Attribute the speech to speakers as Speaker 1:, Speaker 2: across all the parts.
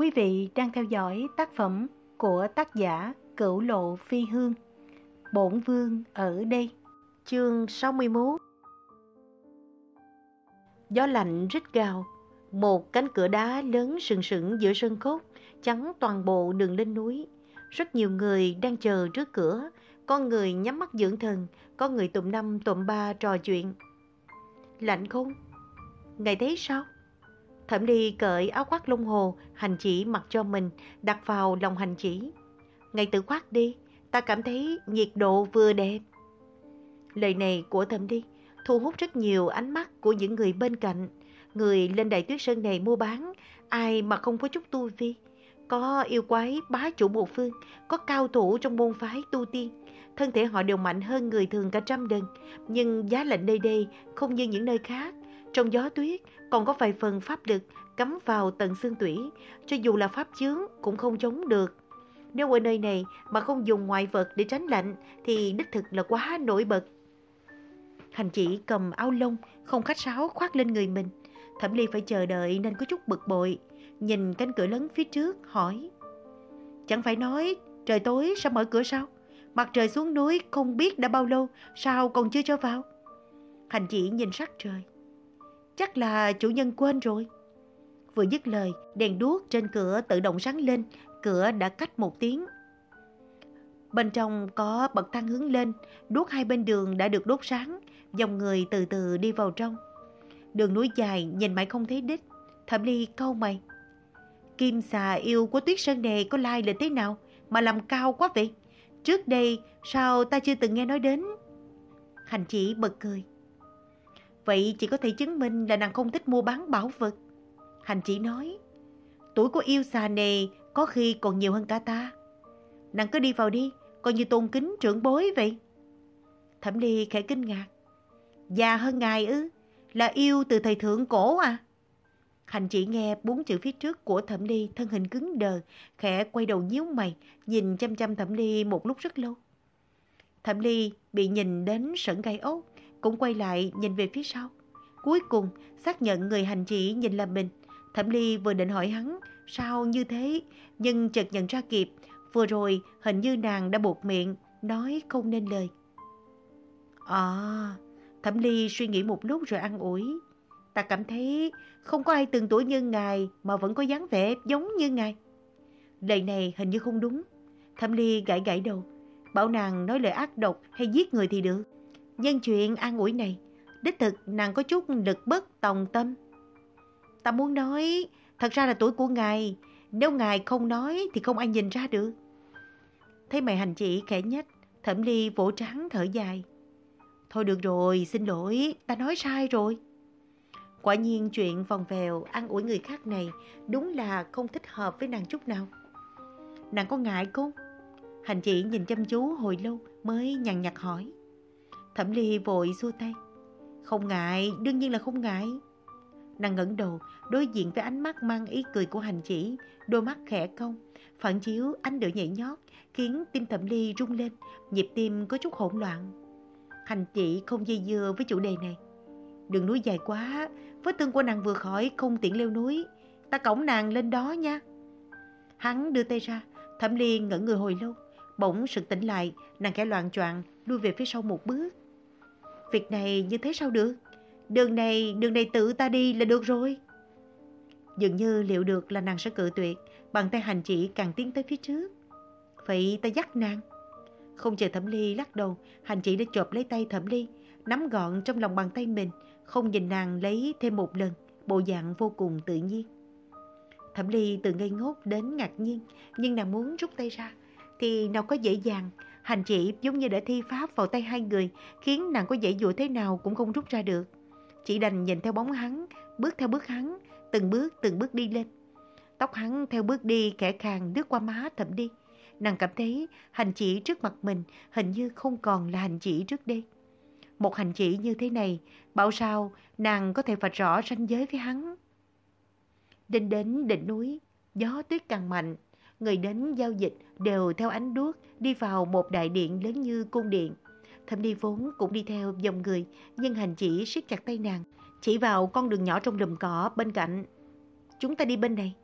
Speaker 1: Quý vị đang theo dõi tác phẩm của tác giả Cửu Lộ Phi Hương. Bổn Vương ở đây, chương 61. Gió lạnh rít gào, một cánh cửa đá lớn sừng sững giữa sân cốt, chắn toàn bộ đường lên núi. Rất nhiều người đang chờ trước cửa, có người nhắm mắt dưỡng thần, có người tụm năm tụm ba trò chuyện. Lạnh không? Ngài thấy sao? Thẩm Ly cởi áo khoác lung hồ, hành chỉ mặc cho mình, đặt vào lòng hành chỉ. ngày tự khoác đi, ta cảm thấy nhiệt độ vừa đẹp. Lời này của Thẩm Ly thu hút rất nhiều ánh mắt của những người bên cạnh. Người lên đại tuyết sơn này mua bán, ai mà không có chút tu vi. Có yêu quái bá chủ một phương, có cao thủ trong môn phái tu tiên. Thân thể họ đều mạnh hơn người thường cả trăm lần, nhưng giá lạnh nơi đây không như những nơi khác. Trong gió tuyết còn có vài phần pháp lực cắm vào tận xương tủy, cho dù là pháp chướng cũng không chống được. Nếu ở nơi này mà không dùng ngoại vật để tránh lạnh thì đích thực là quá nổi bật. Hành chỉ cầm áo lông, không khách sáo khoác lên người mình. Thẩm Ly phải chờ đợi nên có chút bực bội. Nhìn cánh cửa lớn phía trước, hỏi. Chẳng phải nói trời tối sao mở cửa sao? Mặt trời xuống núi không biết đã bao lâu, sao còn chưa cho vào? Hành chỉ nhìn sắc trời. Chắc là chủ nhân quên rồi. Vừa dứt lời, đèn đuốc trên cửa tự động sáng lên, cửa đã cách một tiếng. Bên trong có bậc thang hướng lên, đuốc hai bên đường đã được đốt sáng, dòng người từ từ đi vào trong. Đường núi dài nhìn mãi không thấy đích, thẩm ly câu mày. Kim xà yêu của tuyết sơn đề có lai lịch thế nào mà làm cao quá vậy? Trước đây sao ta chưa từng nghe nói đến? Hành chỉ bật cười. Vậy chỉ có thể chứng minh là nàng không thích mua bán bảo vật. Hành chỉ nói, tuổi của yêu xà này có khi còn nhiều hơn cả ta. Nàng cứ đi vào đi, coi như tôn kính trưởng bối vậy. Thẩm Ly khẽ kinh ngạc. Già hơn ngài ư, là yêu từ thời thượng cổ à? Hành chỉ nghe bốn chữ phía trước của Thẩm Ly thân hình cứng đờ, khẽ quay đầu nhíu mày, nhìn chăm chăm Thẩm Ly một lúc rất lâu. Thẩm Ly bị nhìn đến sẩn gai ốc, cũng quay lại nhìn về phía sau. Cuối cùng, xác nhận người hành chỉ nhìn là mình. Thẩm Ly vừa định hỏi hắn sao như thế, nhưng chợt nhận ra kịp, vừa rồi hình như nàng đã buộc miệng, nói không nên lời. À, Thẩm Ly suy nghĩ một lúc rồi ăn ủi. Ta cảm thấy không có ai từng tuổi như ngài mà vẫn có dáng vẻ giống như ngài. Lời này hình như không đúng. Thẩm Ly gãi gãi đầu, bảo nàng nói lời ác độc hay giết người thì được. Nhân chuyện an ủi này, đích thực nàng có chút lực bất tòng tâm. Ta muốn nói, thật ra là tuổi của ngài, nếu ngài không nói thì không ai nhìn ra được. Thấy mày hành chỉ khẽ nhất, thẩm ly vỗ trắng thở dài. Thôi được rồi, xin lỗi, ta nói sai rồi. Quả nhiên chuyện vòng vèo ăn ủi người khác này đúng là không thích hợp với nàng chút nào. Nàng có ngại không? Hành chỉ nhìn chăm chú hồi lâu mới nhằn nhặt hỏi. Thẩm Ly vội xua tay. Không ngại, đương nhiên là không ngại. Nàng ngẩng đầu, đối diện với ánh mắt mang ý cười của hành chỉ, đôi mắt khẽ cong, phản chiếu ánh lửa nhảy nhót, khiến tim Thẩm Ly rung lên, nhịp tim có chút hỗn loạn. Hành chỉ không dây dưa với chủ đề này. Đường núi dài quá, vết thương của nàng vừa khỏi không tiện leo núi, ta cõng nàng lên đó nha. Hắn đưa tay ra, Thẩm Ly ngẩn người hồi lâu, bỗng sực tỉnh lại, nàng khẽ loạn choạng lui về phía sau một bước. Việc này như thế sao được? Đường này, đường này tự ta đi là được rồi. Dường như liệu được là nàng sẽ cự tuyệt, bàn tay hành chỉ càng tiến tới phía trước. Vậy ta dắt nàng. Không chờ Thẩm Ly lắc đầu, hành chỉ đã chộp lấy tay Thẩm Ly, nắm gọn trong lòng bàn tay mình, không nhìn nàng lấy thêm một lần, bộ dạng vô cùng tự nhiên. Thẩm Ly từ ngây ngốc đến ngạc nhiên, nhưng nàng muốn rút tay ra, thì nào có dễ dàng, Hành chỉ giống như đã thi pháp vào tay hai người, khiến nàng có dãy dụa thế nào cũng không rút ra được. Chỉ đành nhìn theo bóng hắn, bước theo bước hắn, từng bước từng bước đi lên. Tóc hắn theo bước đi kẻ khàng đứt qua má thậm đi. Nàng cảm thấy hành chỉ trước mặt mình hình như không còn là hành chỉ trước đây. Một hành chỉ như thế này, bảo sao nàng có thể vạch rõ ranh giới với hắn. Đến đến đỉnh núi, gió tuyết càng mạnh, người đến giao dịch đều theo ánh đuốc đi vào một đại điện lớn như cung điện. Thẩm đi vốn cũng đi theo dòng người, nhưng hành chỉ siết chặt tay nàng, chỉ vào con đường nhỏ trong lùm cỏ bên cạnh. Chúng ta đi bên này.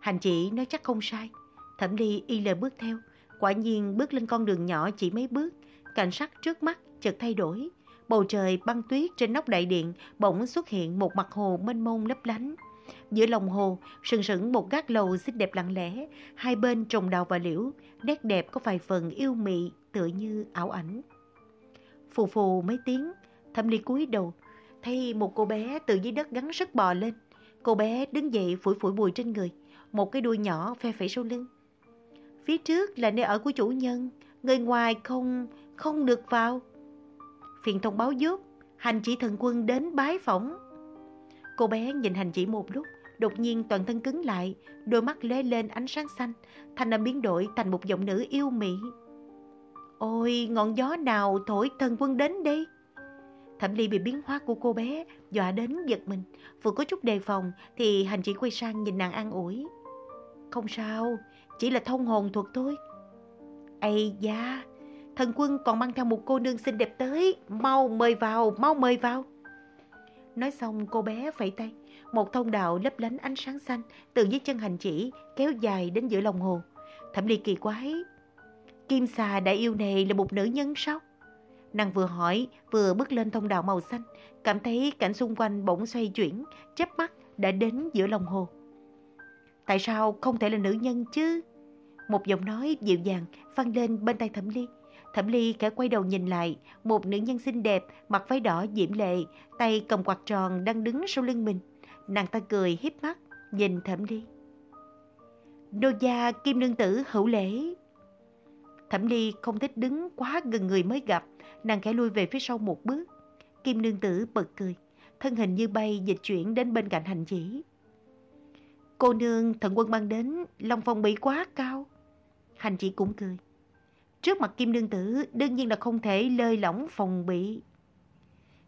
Speaker 1: Hành chỉ nói chắc không sai. Thẩm đi y lời bước theo. Quả nhiên bước lên con đường nhỏ chỉ mấy bước. Cảnh sắc trước mắt chợt thay đổi. Bầu trời băng tuyết trên nóc đại điện bỗng xuất hiện một mặt hồ mênh mông lấp lánh. Giữa lòng hồ, sừng sững một gác lầu xinh đẹp lặng lẽ, hai bên trồng đào và liễu, nét đẹp có vài phần yêu mị, tựa như ảo ảnh. Phù phù mấy tiếng, thẩm ly cúi đầu, thấy một cô bé từ dưới đất gắn sức bò lên. Cô bé đứng dậy phủi phủi bùi trên người, một cái đuôi nhỏ phe phẩy sau lưng. Phía trước là nơi ở của chủ nhân, người ngoài không, không được vào. Phiền thông báo giúp, hành chỉ thần quân đến bái phỏng. Cô bé nhìn hành chỉ một lúc, đột nhiên toàn thân cứng lại, đôi mắt lóe lên ánh sáng xanh, thanh âm biến đổi thành một giọng nữ yêu mị. Ôi, ngọn gió nào thổi thần quân đến đây? Thẩm Ly bị biến hóa của cô bé, dọa đến giật mình. Vừa có chút đề phòng thì hành chỉ quay sang nhìn nàng an ủi. Không sao, chỉ là thông hồn thuật thôi. Ây da, thần quân còn mang theo một cô nương xinh đẹp tới, mau mời vào, mau mời vào. Nói xong cô bé phẩy tay, một thông đạo lấp lánh ánh sáng xanh từ dưới chân hành chỉ kéo dài đến giữa lòng hồ. Thẩm Ly kỳ quái, Kim xà đại yêu này là một nữ nhân sao? Nàng vừa hỏi, vừa bước lên thông đạo màu xanh, cảm thấy cảnh xung quanh bỗng xoay chuyển, chớp mắt đã đến giữa lòng hồ. Tại sao không thể là nữ nhân chứ? Một giọng nói dịu dàng vang lên bên tay Thẩm Ly. Thẩm Ly khẽ quay đầu nhìn lại, một nữ nhân xinh đẹp, mặc váy đỏ diễm lệ, tay cầm quạt tròn đang đứng sau lưng mình. Nàng ta cười hiếp mắt, nhìn Thẩm Ly. Đô gia kim nương tử hữu lễ. Thẩm Ly không thích đứng quá gần người mới gặp, nàng khẽ lui về phía sau một bước. Kim nương tử bật cười, thân hình như bay dịch chuyển đến bên cạnh hành chỉ. Cô nương thần quân mang đến, Long Phong bị quá cao. Hành chỉ cũng cười. Trước mặt Kim Nương Tử đương nhiên là không thể lơi lỏng phòng bị.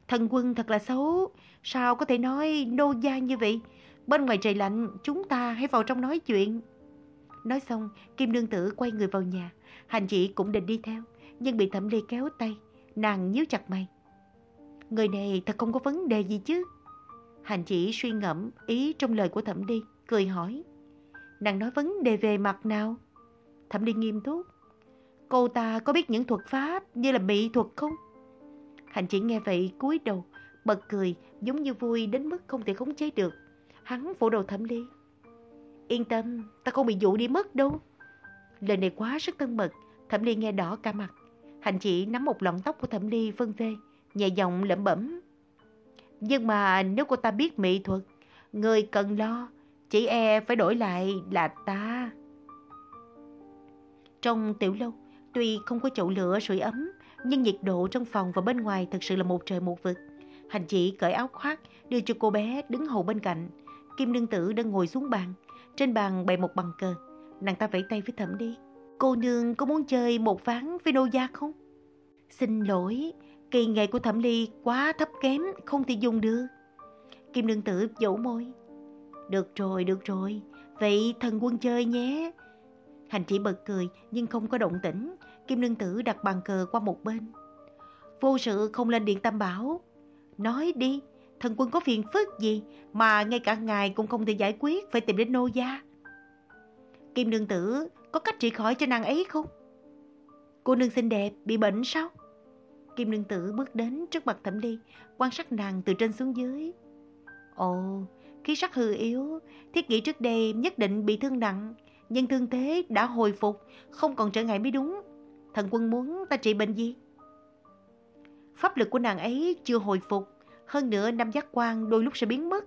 Speaker 1: Thần quân thật là xấu, sao có thể nói nô gia như vậy? Bên ngoài trời lạnh, chúng ta hãy vào trong nói chuyện. Nói xong, Kim Nương Tử quay người vào nhà. Hành chỉ cũng định đi theo, nhưng bị Thẩm Ly kéo tay. Nàng nhíu chặt mày. Người này thật không có vấn đề gì chứ? Hành chỉ suy ngẫm ý trong lời của Thẩm Ly, cười hỏi. Nàng nói vấn đề về mặt nào? Thẩm Ly nghiêm túc. Cô ta có biết những thuật pháp như là mỹ thuật không? Hành chỉ nghe vậy cúi đầu, bật cười giống như vui đến mức không thể khống chế được. Hắn vỗ đầu Thẩm Ly. Yên tâm, ta không bị dụ đi mất đâu. Lời này quá sức thân mật, Thẩm Ly nghe đỏ cả mặt. Hành chỉ nắm một lọn tóc của Thẩm Ly phân vê, nhẹ giọng lẩm bẩm. Nhưng mà nếu cô ta biết mỹ thuật, người cần lo, chỉ e phải đổi lại là ta. Trong tiểu lâu, tuy không có chậu lửa sưởi ấm, nhưng nhiệt độ trong phòng và bên ngoài thật sự là một trời một vực. Hành chỉ cởi áo khoác, đưa cho cô bé đứng hầu bên cạnh. Kim nương tử đang ngồi xuống bàn, trên bàn bày một bằng cờ. Nàng ta vẫy tay với thẩm đi. Cô nương có muốn chơi một ván với nô gia không? Xin lỗi, kỳ nghệ của thẩm ly quá thấp kém, không thể dùng được. Kim nương tử dỗ môi. Được rồi, được rồi, vậy thần quân chơi nhé. Hành chỉ bật cười nhưng không có động tĩnh. Kim nương tử đặt bàn cờ qua một bên. Vô sự không lên điện tam bảo. Nói đi, thần quân có phiền phức gì mà ngay cả ngài cũng không thể giải quyết, phải tìm đến nô gia. Kim nương tử có cách trị khỏi cho nàng ấy không? Cô nương xinh đẹp, bị bệnh sao? Kim nương tử bước đến trước mặt thẩm ly, quan sát nàng từ trên xuống dưới. Ồ, khí sắc hư yếu, thiết nghĩ trước đây nhất định bị thương nặng, nhưng thương thế đã hồi phục, không còn trở ngại mới đúng. Thần quân muốn ta trị bệnh gì? Pháp lực của nàng ấy chưa hồi phục, hơn nữa năm giác quan đôi lúc sẽ biến mất.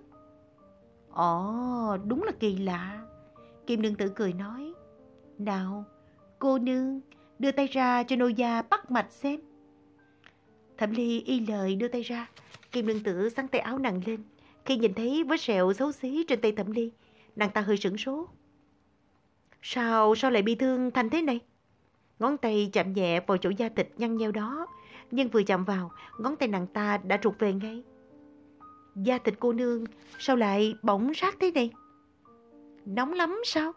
Speaker 1: Ồ, đúng là kỳ lạ. Kim nương tử cười nói. Nào, cô nương, đưa tay ra cho nô gia bắt mạch xem. Thẩm ly y lời đưa tay ra, Kim nương tử sắn tay áo nàng lên. Khi nhìn thấy vết sẹo xấu xí trên tay thẩm ly, nàng ta hơi sửng sốt. Sao, sao lại bị thương thành thế này? Ngón tay chạm nhẹ vào chỗ da thịt nhăn nheo đó, nhưng vừa chạm vào, ngón tay nàng ta đã trục về ngay. Da thịt cô nương, sao lại bỗng rát thế này? Nóng lắm sao?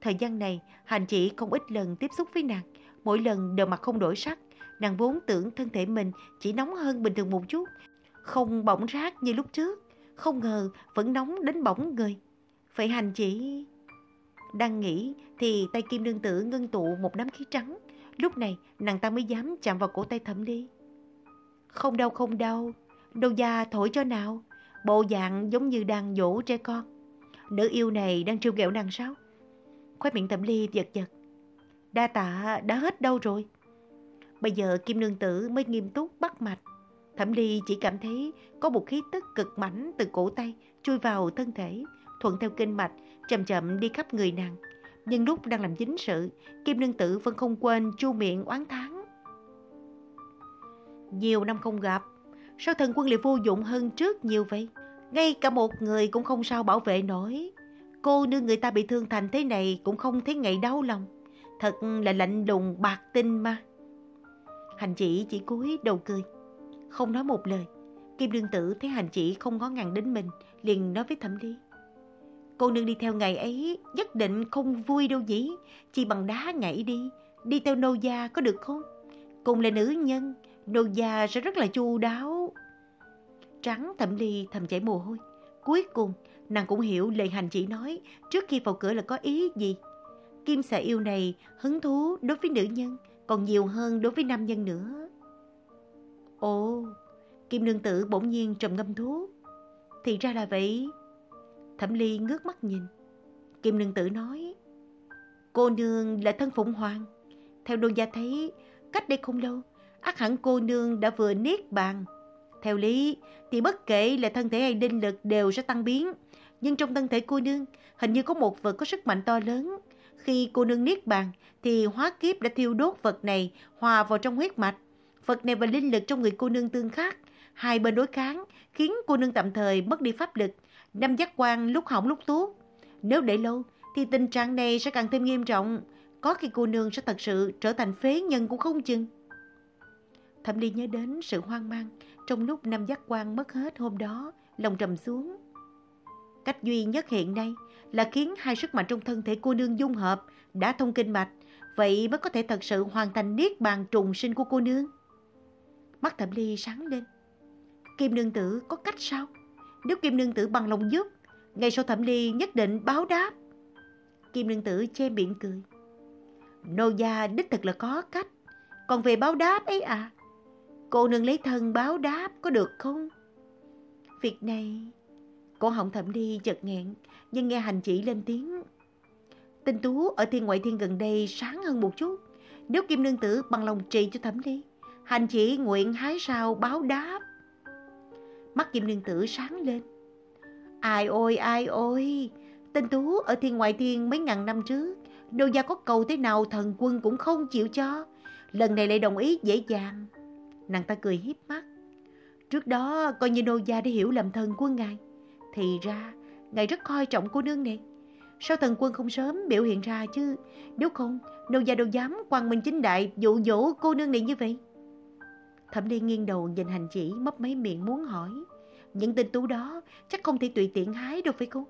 Speaker 1: Thời gian này, hành chỉ không ít lần tiếp xúc với nàng, mỗi lần đều mặt không đổi sắc. Nàng vốn tưởng thân thể mình chỉ nóng hơn bình thường một chút, không bỏng rát như lúc trước. Không ngờ vẫn nóng đến bỏng người. Vậy hành chỉ... Đang nghĩ thì tay kim nương tử ngưng tụ một đám khí trắng. Lúc này nàng ta mới dám chạm vào cổ tay thẩm ly. Không đau không đau, đâu da thổi cho nào. Bộ dạng giống như đang dỗ trẻ con. Nữ yêu này đang trêu ghẹo nàng sao? Khóe miệng thẩm ly giật giật. Đa tạ đã hết đâu rồi. Bây giờ kim nương tử mới nghiêm túc bắt mạch. Thẩm ly chỉ cảm thấy có một khí tức cực mảnh từ cổ tay chui vào thân thể, thuận theo kinh mạch, chậm chậm đi khắp người nàng. Nhưng lúc đang làm chính sự, Kim Nương Tử vẫn không quên chu miệng oán thán. Nhiều năm không gặp, sao thần quân lại vô dụng hơn trước nhiều vậy? Ngay cả một người cũng không sao bảo vệ nổi. Cô nương người ta bị thương thành thế này cũng không thấy ngày đau lòng. Thật là lạnh lùng bạc tinh mà. Hành chỉ chỉ cúi đầu cười. Không nói một lời. Kim đương tử thấy hành chỉ không ngó ngàng đến mình, liền nói với thẩm ly. Cô nương đi theo ngày ấy nhất định không vui đâu dĩ, chỉ bằng đá nhảy đi, đi theo nô gia có được không? Cùng là nữ nhân, nô gia sẽ rất là chu đáo. Trắng thẩm ly thầm chảy mồ hôi. Cuối cùng, nàng cũng hiểu lời hành chỉ nói trước khi vào cửa là có ý gì. Kim xà yêu này hứng thú đối với nữ nhân, còn nhiều hơn đối với nam nhân nữa. Ồ, Kim nương tử bỗng nhiên trầm ngâm thuốc. Thì ra là vậy. Thẩm ly ngước mắt nhìn. Kim nương tử nói. Cô nương là thân phụng hoàng. Theo đôn gia thấy, cách đây không lâu, ác hẳn cô nương đã vừa niết bàn. Theo lý, thì bất kể là thân thể hay linh lực đều sẽ tăng biến. Nhưng trong thân thể cô nương, hình như có một vật có sức mạnh to lớn. Khi cô nương niết bàn, thì hóa kiếp đã thiêu đốt vật này hòa vào trong huyết mạch. Vật này và linh lực trong người cô nương tương khắc, hai bên đối kháng, khiến cô nương tạm thời mất đi pháp lực, năm giác quan lúc hỏng lúc tốt. Nếu để lâu, thì tình trạng này sẽ càng thêm nghiêm trọng, có khi cô nương sẽ thật sự trở thành phế nhân cũng không chừng. Thẩm Ly nhớ đến sự hoang mang trong lúc năm giác quan mất hết hôm đó, lòng trầm xuống. Cách duy nhất hiện nay là khiến hai sức mạnh trong thân thể cô nương dung hợp, đã thông kinh mạch, vậy mới có thể thật sự hoàn thành niết bàn trùng sinh của cô nương. Mắt Thẩm Ly sáng lên. Kim Nương Tử có cách sao? Nếu Kim Nương Tử bằng lòng giúp, ngày sau Thẩm Ly nhất định báo đáp. Kim Nương Tử che miệng cười. Nô gia đích thực là có cách. Còn về báo đáp ấy à? Cô nương lấy thân báo đáp có được không? Việc này... Cổ họng thẩm ly chợt nghẹn, nhưng nghe hành chỉ lên tiếng. Tinh tú ở thiên ngoại thiên gần đây sáng hơn một chút. Nếu Kim Nương Tử bằng lòng trị cho thẩm ly, hành chỉ nguyện hái sao báo đáp. Mắt Kim Nương Tử sáng lên. Ai ôi, ai ôi, tên tú ở thiên ngoại thiên mấy ngàn năm trước, đô gia có cầu thế nào thần quân cũng không chịu cho. Lần này lại đồng ý dễ dàng. Nàng ta cười hiếp mắt. Trước đó coi như nô gia đã hiểu lầm thần quân ngài. Thì ra, ngài rất coi trọng cô nương này. Sao thần quân không sớm biểu hiện ra chứ? Nếu không, nô gia đâu dám quang minh chính đại dụ dỗ cô nương này như vậy. Thẩm Ly nghiêng đầu nhìn hành chỉ mấp mấy miệng muốn hỏi. Những tên tú đó chắc không thể tùy tiện hái đâu phải không?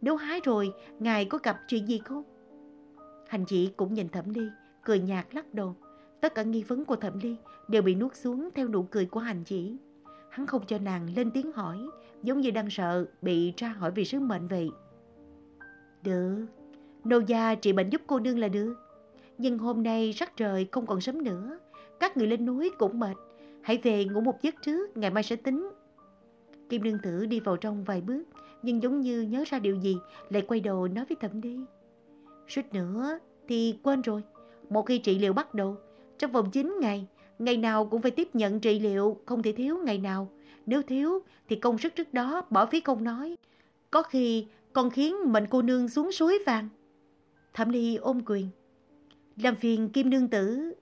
Speaker 1: Nếu hái rồi, ngài có gặp chuyện gì không? Hành chỉ cũng nhìn Thẩm Ly, cười nhạt lắc đầu. Tất cả nghi vấn của Thẩm Ly đều bị nuốt xuống theo nụ cười của hành chỉ. Hắn không cho nàng lên tiếng hỏi, giống như đang sợ bị tra hỏi vì sứ mệnh vậy. Được, nô gia trị bệnh giúp cô nương là được. Nhưng hôm nay sắc trời không còn sớm nữa, các người lên núi cũng mệt. Hãy về ngủ một giấc trước, ngày mai sẽ tính. Kim Nương Tử đi vào trong vài bước, nhưng giống như nhớ ra điều gì, lại quay đầu nói với Thẩm Đi. Suýt nữa thì quên rồi, một khi trị liệu bắt đầu, trong vòng 9 ngày, ngày nào cũng phải tiếp nhận trị liệu, không thể thiếu ngày nào. Nếu thiếu thì công sức trước đó bỏ phí không nói. Có khi còn khiến mệnh cô nương xuống suối vàng. Thẩm Ly ôm quyền. Làm phiền Kim Nương Tử